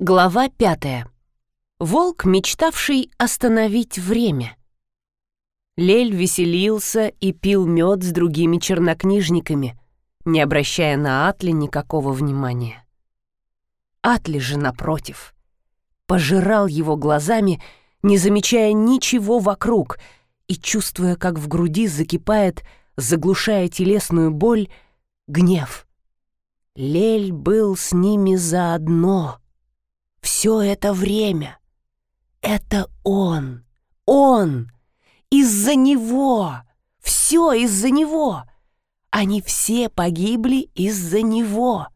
Глава пятая. Волк, мечтавший остановить время. Лель веселился и пил мед с другими чернокнижниками, не обращая на Атли никакого внимания. Атли же, напротив, пожирал его глазами, не замечая ничего вокруг и чувствуя, как в груди закипает, заглушая телесную боль, гнев. Лель был с ними заодно. Все это время. Это он. Он. Из-за него. Все из-за него. Они все погибли из-за него.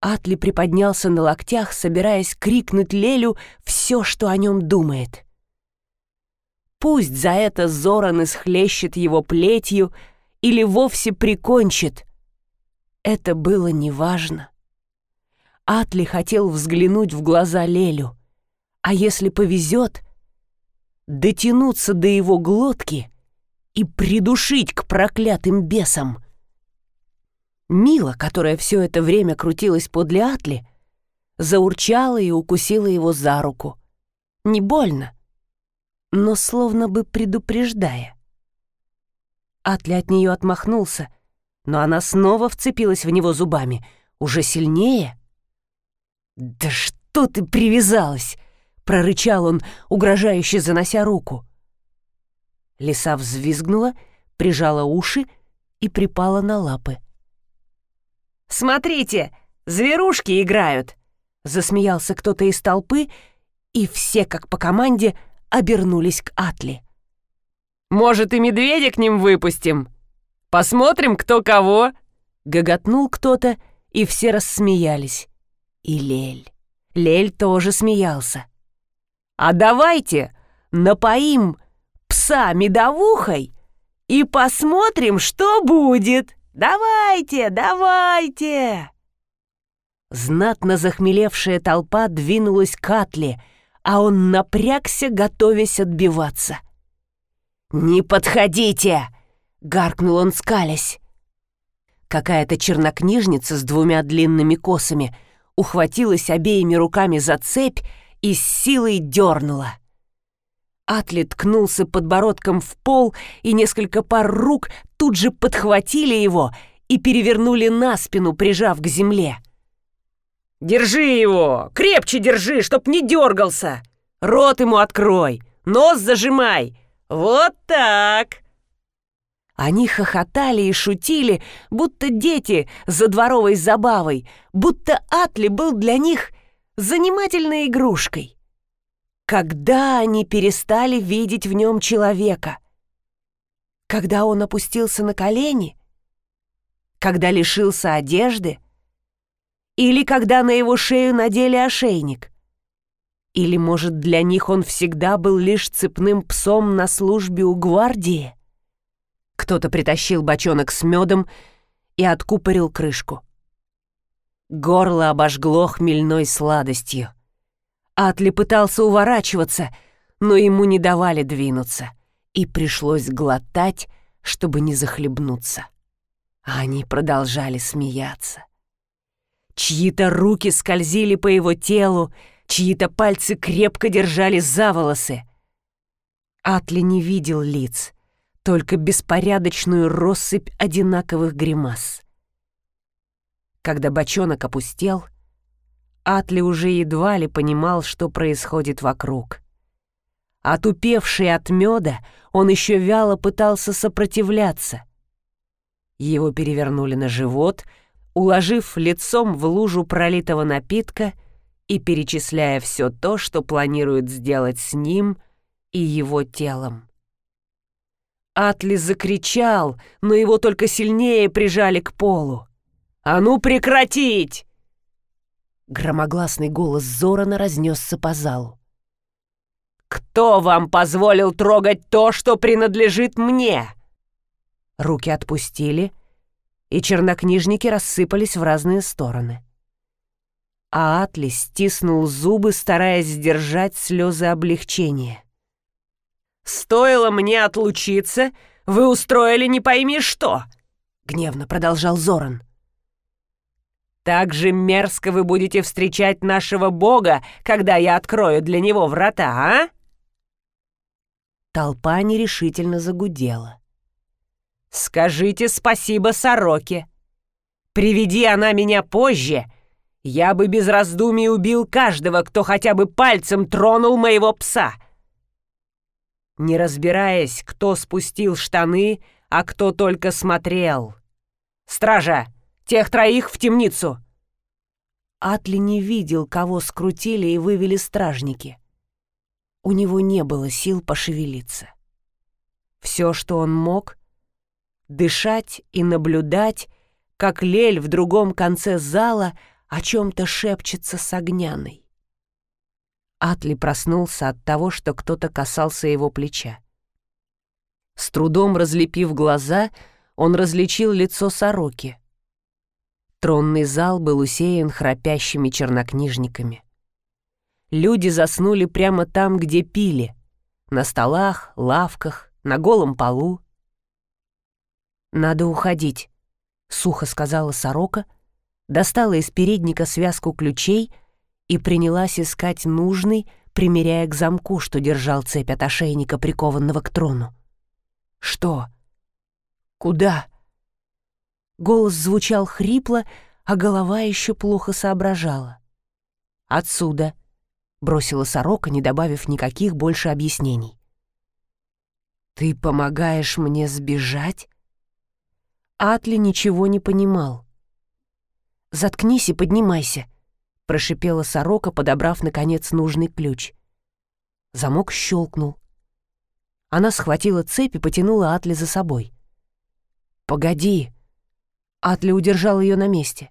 Атли приподнялся на локтях, собираясь крикнуть Лелю все, что о нем думает. Пусть за это Зоран исхлещет его плетью или вовсе прикончит, это было неважно. Атли хотел взглянуть в глаза Лелю, а если повезет, дотянуться до его глотки и придушить к проклятым бесам. Мила, которая все это время крутилась подле Атли, заурчала и укусила его за руку. Не больно, но словно бы предупреждая. Атли от нее отмахнулся но она снова вцепилась в него зубами, уже сильнее. «Да что ты привязалась!» — прорычал он, угрожающе занося руку. Лиса взвизгнула, прижала уши и припала на лапы. «Смотрите, зверушки играют!» — засмеялся кто-то из толпы, и все, как по команде, обернулись к Атли. «Может, и медведя к ним выпустим?» Посмотрим, кто кого!» Гоготнул кто-то, и все рассмеялись. И Лель. Лель тоже смеялся. «А давайте напоим пса медовухой и посмотрим, что будет! Давайте, давайте!» Знатно захмелевшая толпа двинулась к Атле, а он напрягся, готовясь отбиваться. «Не подходите!» гаркнул он, скалясь. Какая-то чернокнижница с двумя длинными косами ухватилась обеими руками за цепь и с силой дернула. Атли ткнулся подбородком в пол, и несколько пар рук тут же подхватили его и перевернули на спину, прижав к земле. «Держи его! Крепче держи, чтоб не дергался! Рот ему открой! Нос зажимай! Вот так!» Они хохотали и шутили, будто дети за дворовой забавой, будто Атли был для них занимательной игрушкой. Когда они перестали видеть в нем человека? Когда он опустился на колени? Когда лишился одежды? Или когда на его шею надели ошейник? Или, может, для них он всегда был лишь цепным псом на службе у гвардии? Кто-то притащил бочонок с медом и откупорил крышку. Горло обожгло хмельной сладостью. Атли пытался уворачиваться, но ему не давали двинуться, и пришлось глотать, чтобы не захлебнуться. А они продолжали смеяться. Чьи-то руки скользили по его телу, чьи-то пальцы крепко держали за волосы. Атли не видел лиц, только беспорядочную россыпь одинаковых гримас. Когда бочонок опустел, Атли уже едва ли понимал, что происходит вокруг. Отупевший от меда, он еще вяло пытался сопротивляться. Его перевернули на живот, уложив лицом в лужу пролитого напитка и перечисляя все то, что планируют сделать с ним и его телом. Атли закричал, но его только сильнее прижали к полу. «А ну прекратить!» Громогласный голос Зорана разнесся по залу. «Кто вам позволил трогать то, что принадлежит мне?» Руки отпустили, и чернокнижники рассыпались в разные стороны. А Атли стиснул зубы, стараясь сдержать слезы облегчения. Стоило мне отлучиться, вы устроили не пойми что!» — гневно продолжал Зоран. Так же мерзко вы будете встречать нашего бога, когда я открою для него врата, а?» Толпа нерешительно загудела. «Скажите спасибо сороке. Приведи она меня позже, я бы без раздумий убил каждого, кто хотя бы пальцем тронул моего пса. Не разбираясь, кто спустил штаны, а кто только смотрел. «Стража! Тех троих в темницу!» Атли не видел, кого скрутили и вывели стражники. У него не было сил пошевелиться. Все, что он мог — дышать и наблюдать, как Лель в другом конце зала — о чем-то шепчется с огняной. Атли проснулся от того, что кто-то касался его плеча. С трудом разлепив глаза, он различил лицо сороки. Тронный зал был усеян храпящими чернокнижниками. Люди заснули прямо там, где пили, на столах, лавках, на голом полу. «Надо уходить», — сухо сказала сорока, достала из передника связку ключей и принялась искать нужный, примеряя к замку, что держал цепь от ошейника, прикованного к трону. «Что? Куда?» Голос звучал хрипло, а голова еще плохо соображала. «Отсюда», — бросила сорока, не добавив никаких больше объяснений. «Ты помогаешь мне сбежать?» Атли ничего не понимал. «Заткнись и поднимайся», — прошипела сорока, подобрав, наконец, нужный ключ. Замок щелкнул. Она схватила цепь и потянула Атли за собой. «Погоди!» Атли удержал ее на месте.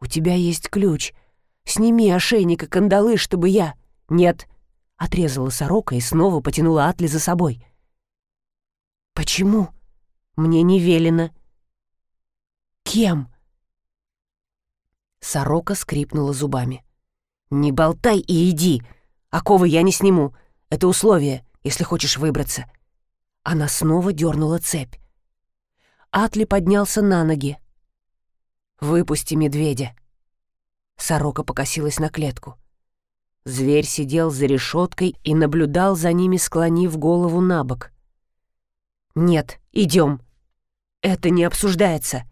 «У тебя есть ключ. Сними ошейник и кандалы, чтобы я...» «Нет!» — отрезала сорока и снова потянула Атли за собой. «Почему?» «Мне не велено». «Кем?» Сорока скрипнула зубами. «Не болтай и иди! Оковы я не сниму. Это условие, если хочешь выбраться». Она снова дернула цепь. Атли поднялся на ноги. «Выпусти медведя». Сорока покосилась на клетку. Зверь сидел за решеткой и наблюдал за ними, склонив голову на бок. «Нет, идем». «Это не обсуждается».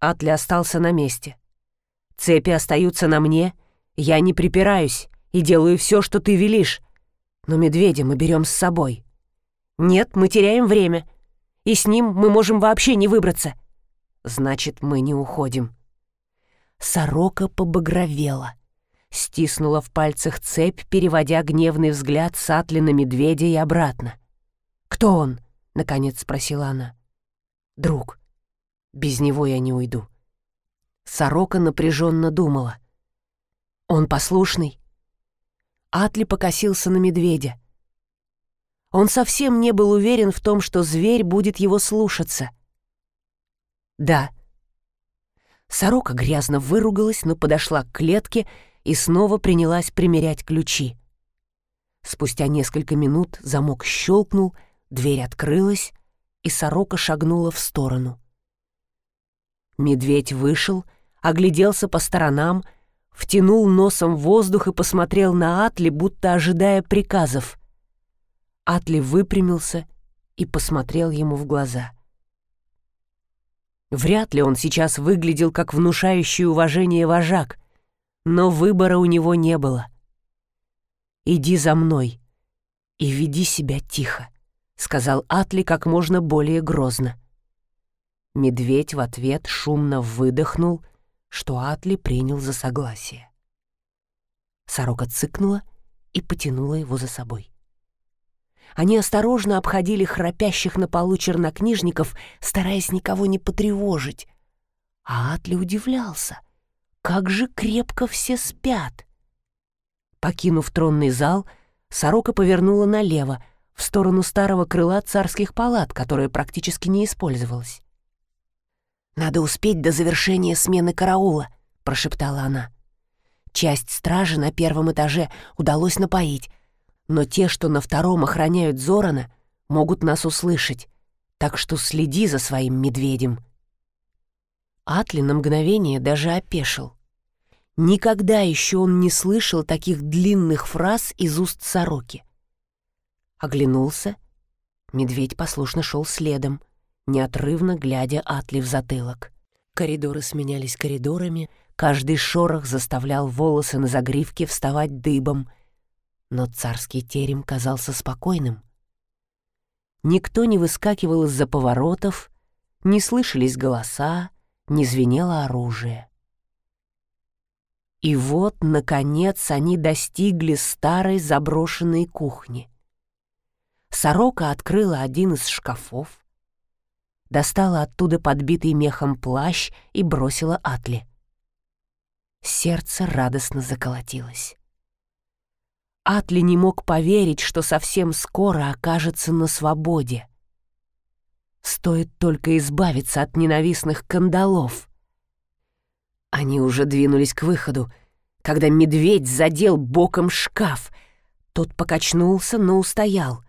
Атли остался на месте. Цепи остаются на мне, я не припираюсь и делаю все, что ты велишь. Но медведя мы берем с собой. Нет, мы теряем время, и с ним мы можем вообще не выбраться. Значит, мы не уходим. Сорока побагровела, стиснула в пальцах цепь, переводя гневный взгляд с Атли на медведя и обратно. «Кто он?» — наконец спросила она. «Друг. Без него я не уйду». Сорока напряженно думала. «Он послушный?» Атли покосился на медведя. Он совсем не был уверен в том, что зверь будет его слушаться. «Да». Сорока грязно выругалась, но подошла к клетке и снова принялась примерять ключи. Спустя несколько минут замок щелкнул, дверь открылась, и сорока шагнула в сторону. Медведь вышел огляделся по сторонам, втянул носом воздух и посмотрел на Атли, будто ожидая приказов. Атли выпрямился и посмотрел ему в глаза. Вряд ли он сейчас выглядел как внушающий уважение вожак, но выбора у него не было. «Иди за мной и веди себя тихо», — сказал Атли как можно более грозно. Медведь в ответ шумно выдохнул — что Атли принял за согласие. Сорока цыкнула и потянула его за собой. Они осторожно обходили храпящих на полу чернокнижников, стараясь никого не потревожить. А Атли удивлялся, как же крепко все спят. Покинув тронный зал, сорока повернула налево, в сторону старого крыла царских палат, которое практически не использовалось. «Надо успеть до завершения смены караула», — прошептала она. Часть стражи на первом этаже удалось напоить, но те, что на втором охраняют Зорана, могут нас услышать, так что следи за своим медведем. Атли на мгновение даже опешил. Никогда еще он не слышал таких длинных фраз из уст сороки. Оглянулся. Медведь послушно шел следом, неотрывно глядя Атли в затылок. Коридоры сменялись коридорами, каждый шорох заставлял волосы на загривке вставать дыбом, но царский терем казался спокойным. Никто не выскакивал из-за поворотов, не слышались голоса, не звенело оружие. И вот, наконец, они достигли старой заброшенной кухни. Сорока открыла один из шкафов, достала оттуда подбитый мехом плащ и бросила Атли. Сердце радостно заколотилось. Атли не мог поверить, что совсем скоро окажется на свободе. Стоит только избавиться от ненавистных кандалов. Они уже двинулись к выходу, когда медведь задел боком шкаф. Тот покачнулся, но устоял.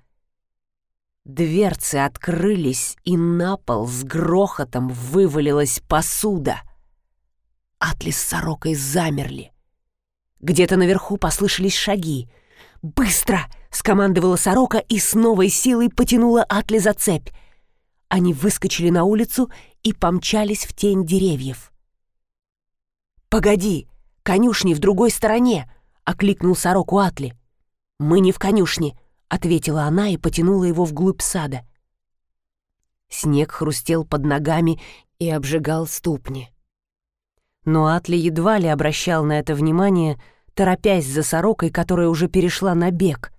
Дверцы открылись, и на пол с грохотом вывалилась посуда. Атли с сорокой замерли. Где-то наверху послышались шаги. «Быстро!» — скомандовала сорока и с новой силой потянула Атли за цепь. Они выскочили на улицу и помчались в тень деревьев. «Погоди, конюшни в другой стороне!» — окликнул сороку Атли. «Мы не в конюшне», — ответила она и потянула его вглубь сада. Снег хрустел под ногами и обжигал ступни. Но Атли едва ли обращал на это внимание, торопясь за сорокой, которая уже перешла на бег.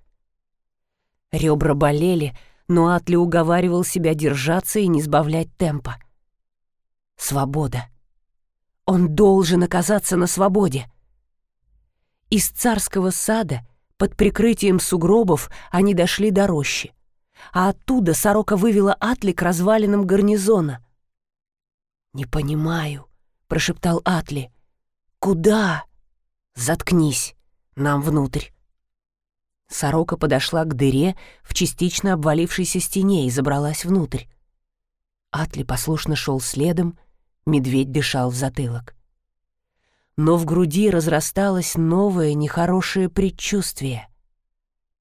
Ребра болели, но Атли уговаривал себя держаться и не сбавлять темпа. Свобода. Он должен оказаться на свободе. Из царского сада под прикрытием сугробов они дошли до рощи, а оттуда сорока вывела Атли к развалинам гарнизона. «Не понимаю», — прошептал Атли. «Куда?» «Заткнись, нам внутрь». Сорока подошла к дыре в частично обвалившейся стене и забралась внутрь. Атли послушно шел следом, медведь дышал в затылок. Но в груди разрасталось новое нехорошее предчувствие.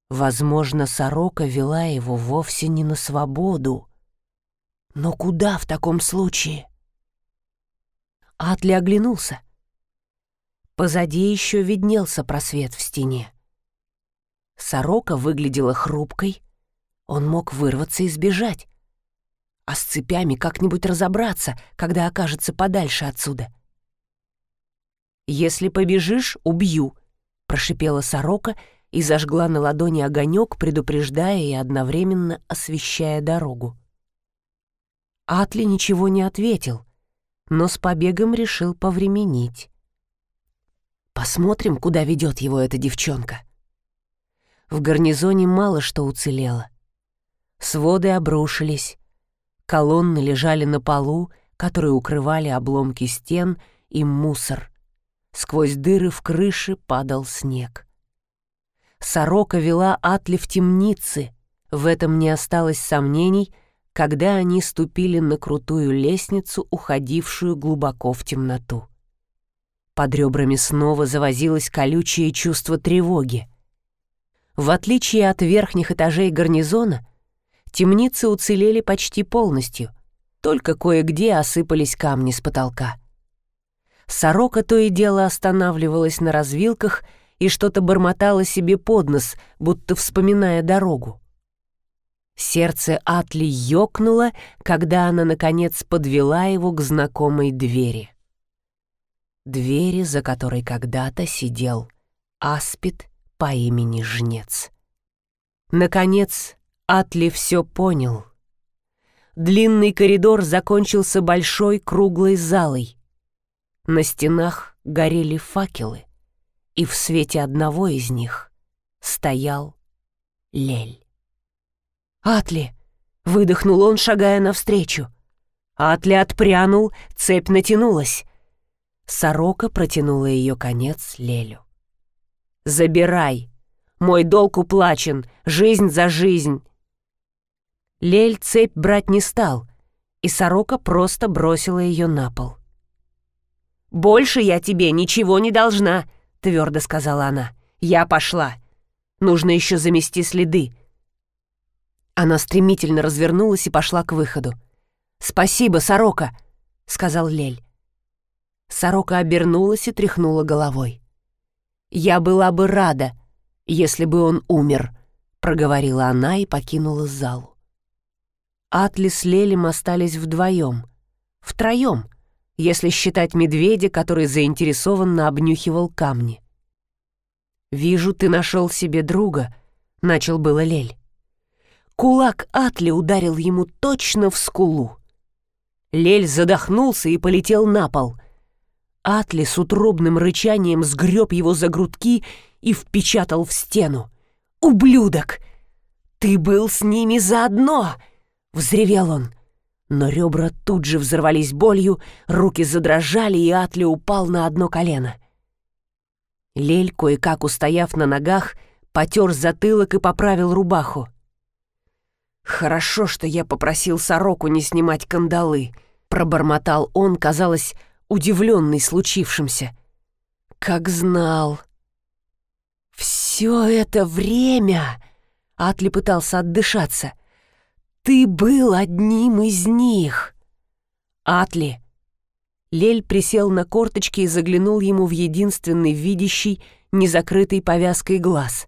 Возможно, сорока вела его вовсе не на свободу. Но куда в таком случае? Атли оглянулся. Позади еще виднелся просвет в стене. Сорока выглядела хрупкой. Он мог вырваться и сбежать. А с цепями как-нибудь разобраться, когда окажется подальше отсюда. «Если побежишь, убью», — прошипела сорока и зажгла на ладони огонек, предупреждая и одновременно освещая дорогу. Атли ничего не ответил, но с побегом решил повременить. Посмотрим, куда ведет его эта девчонка в гарнизоне мало что уцелело. Своды обрушились, колонны лежали на полу, которые укрывали обломки стен и мусор. Сквозь дыры в крыше падал снег. Сорока вела Атли в темницы, в этом не осталось сомнений, когда они ступили на крутую лестницу, уходившую глубоко в темноту. Под ребрами снова завозилось колючее чувство тревоги. В отличие от верхних этажей гарнизона, темницы уцелели почти полностью, только кое-где осыпались камни с потолка. Сорока то и дело останавливалась на развилках и что-то бормотала себе под нос, будто вспоминая дорогу. Сердце Атли ёкнуло, когда она, наконец, подвела его к знакомой двери. Двери, за которой когда-то сидел Аспид по имени Жнец. Наконец, Атли все понял. Длинный коридор закончился большой круглой залой. На стенах горели факелы, и в свете одного из них стоял Лель. «Атли!» — выдохнул он, шагая навстречу. Атли отпрянул, цепь натянулась. Сорока протянула ее конец Лелю. Забирай. Мой долг уплачен, жизнь за жизнь. Лель цепь брать не стал, и сорока просто бросила ее на пол. «Больше я тебе ничего не должна», — твердо сказала она. «Я пошла. Нужно еще замести следы». Она стремительно развернулась и пошла к выходу. «Спасибо, сорока», — сказал Лель. Сорока обернулась и тряхнула головой. «Я была бы рада, если бы он умер», — проговорила она и покинула залу. Атли с Лелем остались вдвоем. Втроем, если считать медведя, который заинтересованно обнюхивал камни. «Вижу, ты нашел себе друга», — начал было Лель. Кулак Атли ударил ему точно в скулу. Лель задохнулся и полетел на пол. Атли с утробным рычанием сгреб его за грудки и впечатал в стену. «Ублюдок! Ты был с ними заодно!» — взревел он. Но ребра тут же взорвались болью, руки задрожали, и Атли упал на одно колено. Лель, кое-как устояв на ногах, потер затылок и поправил рубаху. «Хорошо, что я попросил сороку не снимать кандалы», — пробормотал он, казалось, удивленный случившимся. «Как знал!» «Все это время...» — Атли пытался отдышаться. «Ты был одним из них!» «Атли!» Лель присел на корточки и заглянул ему в единственный видящий, незакрытый повязкой глаз.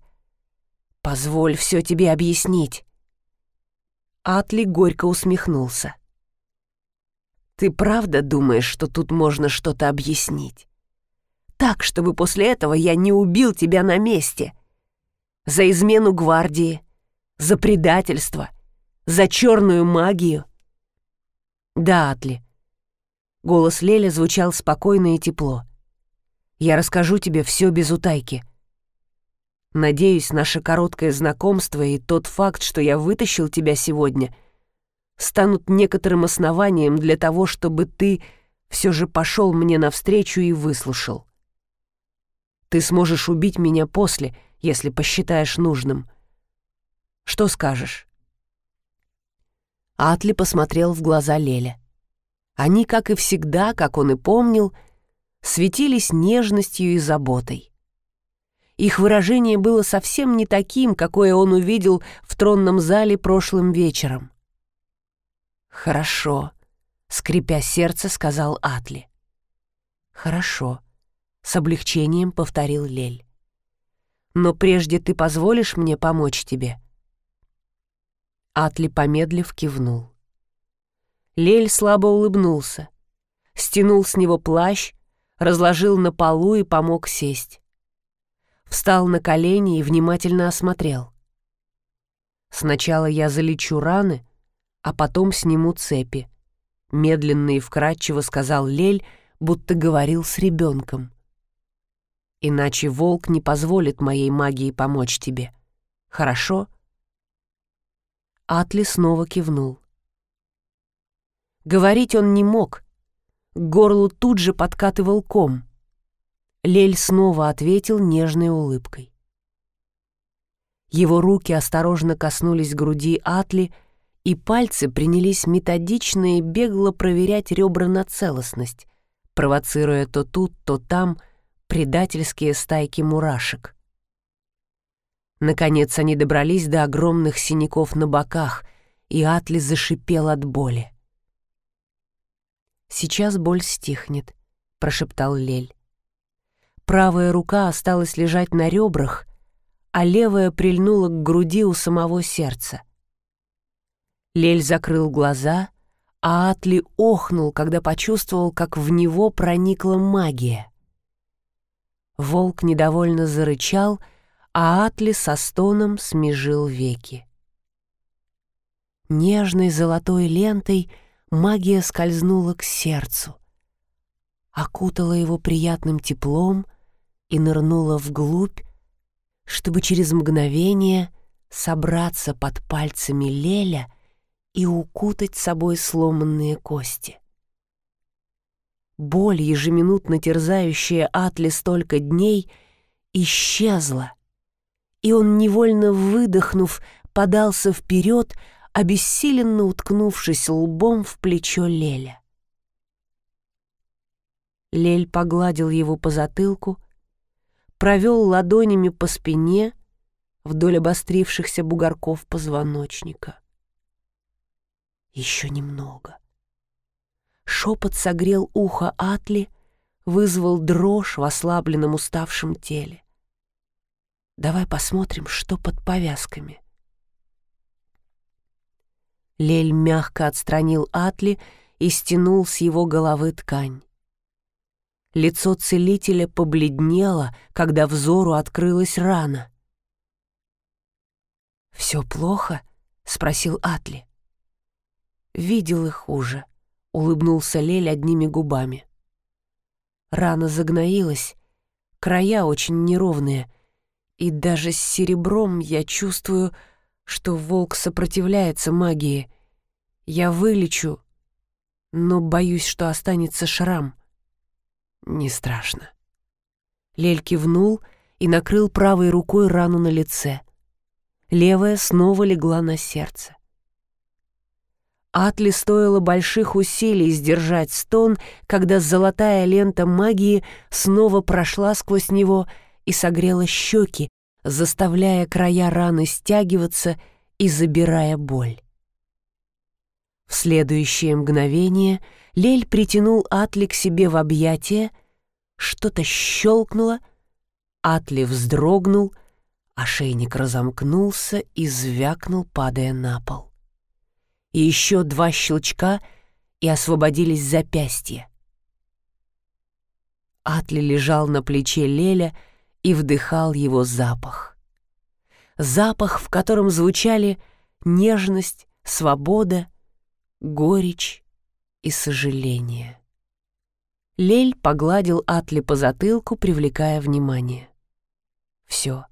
«Позволь все тебе объяснить». Атли горько усмехнулся. «Ты правда думаешь, что тут можно что-то объяснить? Так, чтобы после этого я не убил тебя на месте. За измену гвардии, за предательство, за черную магию?» «Да, Атли, Голос Леля звучал спокойно и тепло. «Я расскажу тебе все без утайки. Надеюсь, наше короткое знакомство и тот факт, что я вытащил тебя сегодня, станут некоторым основанием для того, чтобы ты все же пошел мне навстречу и выслушал. Ты сможешь убить меня после, если посчитаешь нужным. Что скажешь?» Атли посмотрел в глаза Леля. Они, как и всегда, как он и помнил, светились нежностью и заботой. Их выражение было совсем не таким, какое он увидел в тронном зале прошлым вечером. «Хорошо», — скрипя сердце, сказал Атли. «Хорошо», — с облегчением повторил Лель. «Но прежде ты позволишь мне помочь тебе?» Атли, помедлив, кивнул. Лель слабо улыбнулся, стянул с него плащ, разложил на полу и помог сесть. Встал на колени и внимательно осмотрел. «Сначала я залечу раны, а потом сниму цепи», — медленно и вкратчиво сказал Лель, будто говорил с ребенком. «Иначе волк не позволит моей магии помочь тебе. Хорошо?» Атли снова кивнул. Говорить он не мог. К горлу тут же подкатывал ком. Лель снова ответил нежной улыбкой. Его руки осторожно коснулись груди Атли, и пальцы принялись методично и бегло проверять ребра на целостность, провоцируя то тут, то там предательские стайки мурашек. Наконец они добрались до огромных синяков на боках, и Атли зашипел от боли. «Сейчас боль стихнет», — прошептал Лель. Правая рука осталась лежать на ребрах, а левая прильнула к груди у самого сердца. Лель закрыл глаза, а Атли охнул, когда почувствовал, как в него проникла магия. Волк недовольно зарычал, а Атли со стоном смежил веки. Нежной золотой лентой — магия скользнула к сердцу, окутала его приятным теплом и нырнула вглубь, чтобы через мгновение собраться под пальцами Леля и укутать собой сломанные кости. Боль, ежеминутно терзающая Атли столько дней, исчезла, и он, невольно выдохнув, подался вперед, обессиленно уткнувшись лбом в плечо Леля. Лель погладил его по затылку, провел ладонями по спине вдоль обострившихся бугорков позвоночника. Еще немного. Шепот согрел ухо Атли, вызвал дрожь в ослабленном уставшем теле. Давай посмотрим, что под повязками. Лель мягко отстранил Атли и стянул с его головы ткань. Лицо целителя побледнело, когда взору открылась рана. «Все плохо?» — спросил Атли. «Видел и хуже», — улыбнулся Лель одними губами. Рана загноилась, края очень неровные, и даже с серебром я чувствую, что волк сопротивляется магии. Я вылечу, но боюсь, что останется шрам. Не страшно. Лель кивнул и накрыл правой рукой рану на лице. Левая снова легла на сердце. Атли стоило больших усилий сдержать стон, когда золотая лента магии снова прошла сквозь него и согрела щеки, заставляя края раны стягиваться и забирая боль. В следующее мгновение Лель притянул Атли к себе в объятия, что-то щелкнуло, Атли вздрогнул, ошейник разомкнулся и звякнул, падая на пол. И еще два щелчка, и освободились запястья. Атли лежал на плече Леля, и вдыхал его запах. Запах, в котором звучали нежность, свобода, горечь и сожаление. Лель погладил Атли по затылку, привлекая внимание. «Все,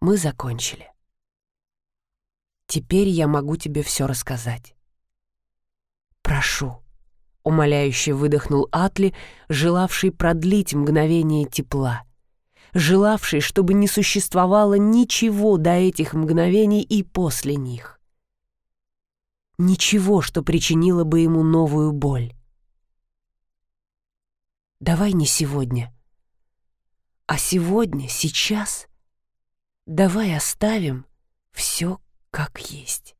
мы закончили. Теперь я могу тебе все рассказать. Прошу». — умоляюще выдохнул Атли, желавший продлить мгновение тепла желавший, чтобы не существовало ничего до этих мгновений и после них. Ничего, что причинило бы ему новую боль. Давай не сегодня, а сегодня, сейчас, давай оставим все как есть.